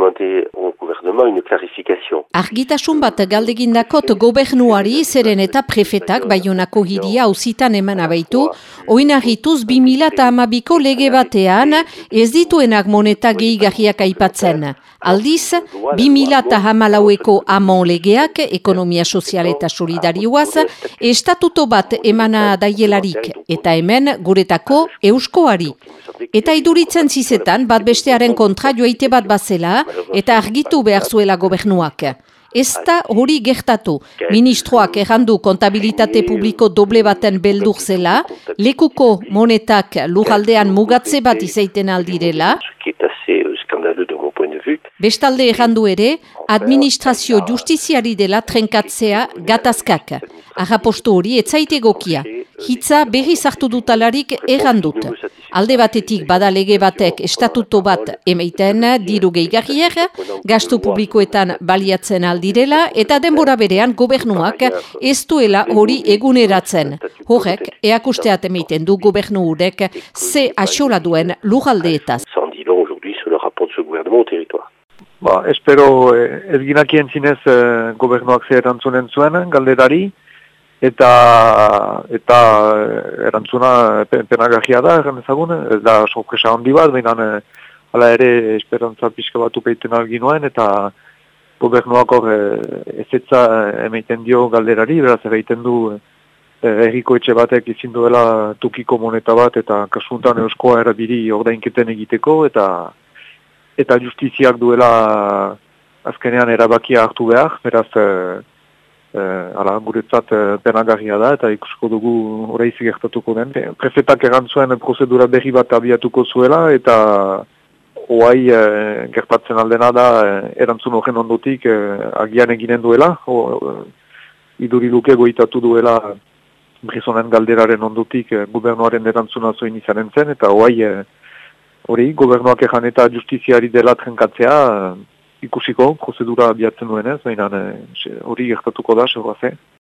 jemand, die gouvernement une clarification. Argitasun bat galdegindakot gobernuari zeren eta prefetak baionako hiria ausitan eman abaitu, oinarrituz 2008ko lege batean ez dituenak moneta gehigarriak aipatzen. Aldiz, 2008ko amon legeak, ekonomia sozial eta solidarioaz, estatuto bat emana daielarik, eta hemen guretako euskoari. Eta iduritzen zizetan, bat bestearen kontra joaite bat bazela, eta argitu behar zuela gobernuak. Ez da hori gertatu. Ministroak errandu kontabilitate publiko doble baten beldur zela, lekuko monetak lujaldean mugatze bat izaiten aldirela, bestalde errandu ere, administrazio justiziari dela trenkatzea gatazkak. Arrapostu hori etzaite gokia. Hitza berri zartu dutalarik errandut. Alde batetik bada lege batek estatuto bat emeiten diru gehigarrier, gastu publikoetan baliatzen aldirela eta denbora berean gobernuak ez duela hori eguneratzen. Horrek, eakusteat emeiten du gobernu hurek ze asola duen lugaldeetaz. Ba, espero eh, ez ginakien zinez eh, gobernuak ze erantzunen zuen galderari, eta eta eh, erantzuna penagajia da, erran ezagun, ez da sorpresa handi bat, baina eh, hala ere esperantza pixka bat upeiten alginoen, eta gobernuak hor eh, ezetza emaiten dio galderari, beraz egiten du eh, erriko etxe batek izin duela tukiko moneta bat, eta kasuntan euskoa erabiri ordainketen egiteko, eta eta justiziak duela azkenean erabakia hartu behar, beraz, e, ala, guretzat e, penagarria da, eta ikusko dugu horreizik gertatuko den. Prefetak erantzuen prozedura berri bat abiatuko zuela, eta oai e, gertatzen aldena da erantzun horren ondotik e, agian eginen duela, o, e, iduri luke goitatu duela brizonen galderaren ondotik e, gubernuaren erantzuna zoin izanen zen, eta oai hori, gobernuak ejan eta justiziari dela trenkatzea, ikusiko, prozedura biatzen duenez, baina eh, hori gertatuko da, segoa